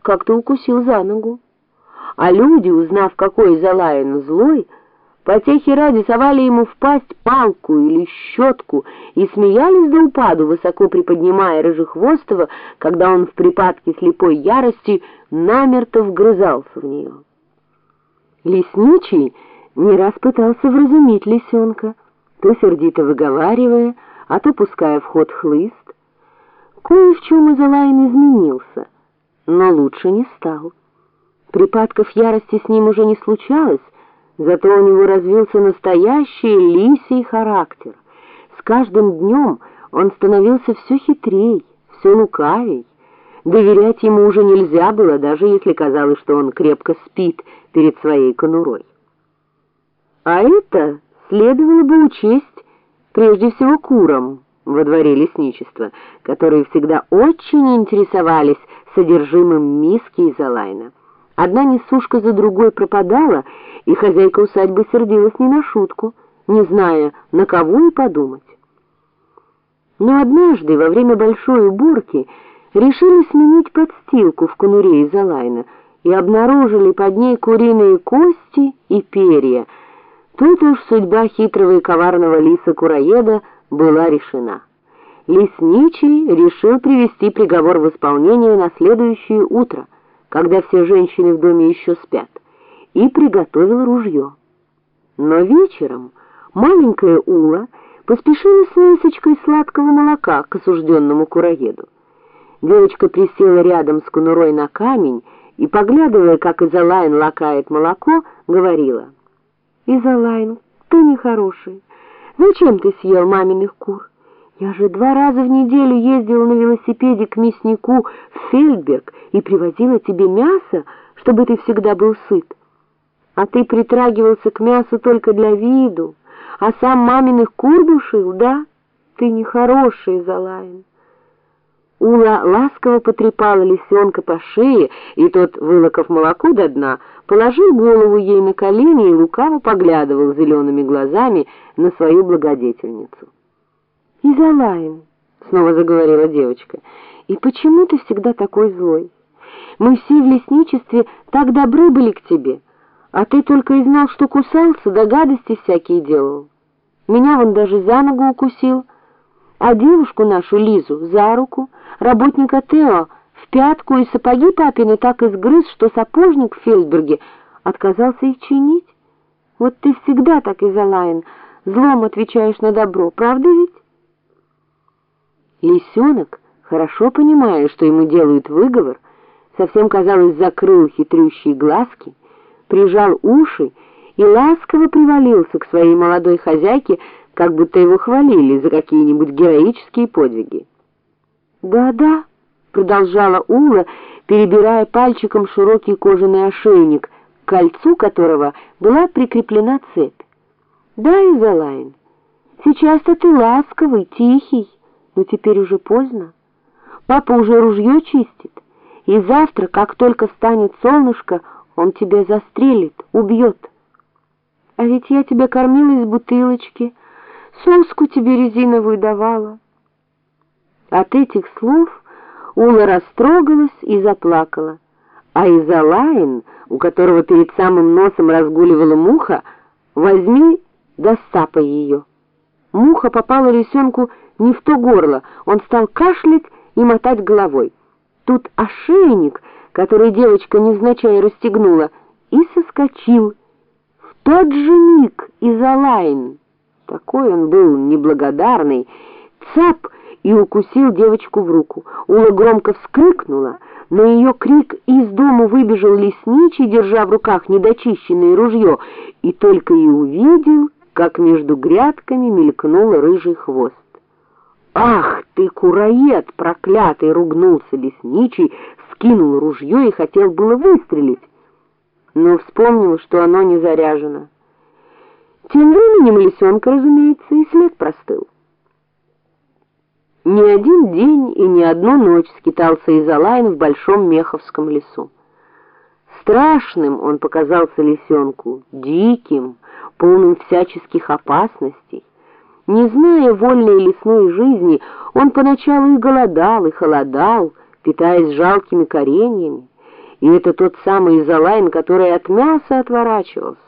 как-то укусил за ногу. А люди, узнав, какой Залаин злой, потехи ради совали ему в пасть палку или щетку и смеялись до упаду, высоко приподнимая Рыжехвостого, когда он в припадке слепой ярости намерто вгрызался в нее. Лесничий не раз пытался вразумить лисенка, то сердито выговаривая, а то пуская в ход хлыст. Кое в чем Изолайн изменился, но лучше не стал. Припадков ярости с ним уже не случалось, зато у него развился настоящий лисий характер. С каждым днем он становился все хитрей, все лукавей. Доверять ему уже нельзя было, даже если казалось, что он крепко спит перед своей конурой. А это следовало бы учесть прежде всего курам во дворе лесничества, которые всегда очень интересовались содержимым миски из Алайна. Одна несушка за другой пропадала, и хозяйка усадьбы сердилась не на шутку, не зная, на кого и подумать. Но однажды, во время большой уборки, решили сменить подстилку в конуре из Алайна и обнаружили под ней куриные кости и перья. Тут уж судьба хитрого и коварного лиса-куроеда была решена. Лесничий решил привести приговор в исполнение на следующее утро, когда все женщины в доме еще спят, и приготовил ружье. Но вечером маленькая Ула поспешила с мисочкой сладкого молока к осужденному куроеду. Девочка присела рядом с конурой на камень и, поглядывая, как Изолайн лакает молоко, говорила, «Изолайн, ты нехороший. Зачем ты съел маминых кур? Я же два раза в неделю ездила на велосипеде к мяснику в Фельдберг и привозила тебе мясо, чтобы ты всегда был сыт. А ты притрагивался к мясу только для виду, а сам маминых кур душил, да? Ты нехороший, Изолайн». Ула ласково потрепала лисенка по шее, и тот, вылокав молоко до дна, положил голову ей на колени и лукаво поглядывал зелеными глазами на свою благодетельницу. «Изолайн», — снова заговорила девочка, — «и почему ты всегда такой злой? Мы все в лесничестве так добры были к тебе, а ты только и знал, что кусался, да гадости всякие делал. Меня вон даже за ногу укусил» а девушку нашу Лизу за руку, работника Тео в пятку и сапоги папины так изгрыз, что сапожник в Фельдберге отказался их чинить. Вот ты всегда так, Изолайн, злом отвечаешь на добро, правда ведь? Лисенок, хорошо понимая, что ему делают выговор, совсем, казалось, закрыл хитрющие глазки, прижал уши и ласково привалился к своей молодой хозяйке, как будто его хвалили за какие-нибудь героические подвиги. «Да-да», — продолжала Ула, перебирая пальчиком широкий кожаный ошейник, к кольцу которого была прикреплена цепь. «Да, Изолайн, сейчас-то ты ласковый, тихий, но теперь уже поздно. Папа уже ружье чистит, и завтра, как только станет солнышко, он тебя застрелит, убьет. А ведь я тебя кормила из бутылочки, — соску тебе резиновую давала. От этих слов Ула растрогалась и заплакала, а Изолайн, у которого перед самым носом разгуливала муха, возьми да стапай ее. Муха попала лисенку не в то горло, он стал кашлять и мотать головой. Тут ошейник, который девочка невзначай расстегнула, и соскочил. В тот же миг Изолайн такой он был неблагодарный. Цап! И укусил девочку в руку. Ула громко вскрикнула, но ее крик из дому выбежал лесничий, держа в руках недочищенное ружье, и только и увидел, как между грядками мелькнул рыжий хвост. «Ах ты, кураед, проклятый!» — ругнулся лесничий, скинул ружье и хотел было выстрелить, но вспомнил, что оно не заряжено. Тем временем лисенка, разумеется, и след простыл. Ни один день и ни одну ночь скитался Изолайн в большом Меховском лесу. Страшным он показался лисенку, диким, полным всяческих опасностей. Не зная вольной лесной жизни, он поначалу и голодал, и холодал, питаясь жалкими кореньями, И это тот самый Изолайн, который от мяса отворачивался.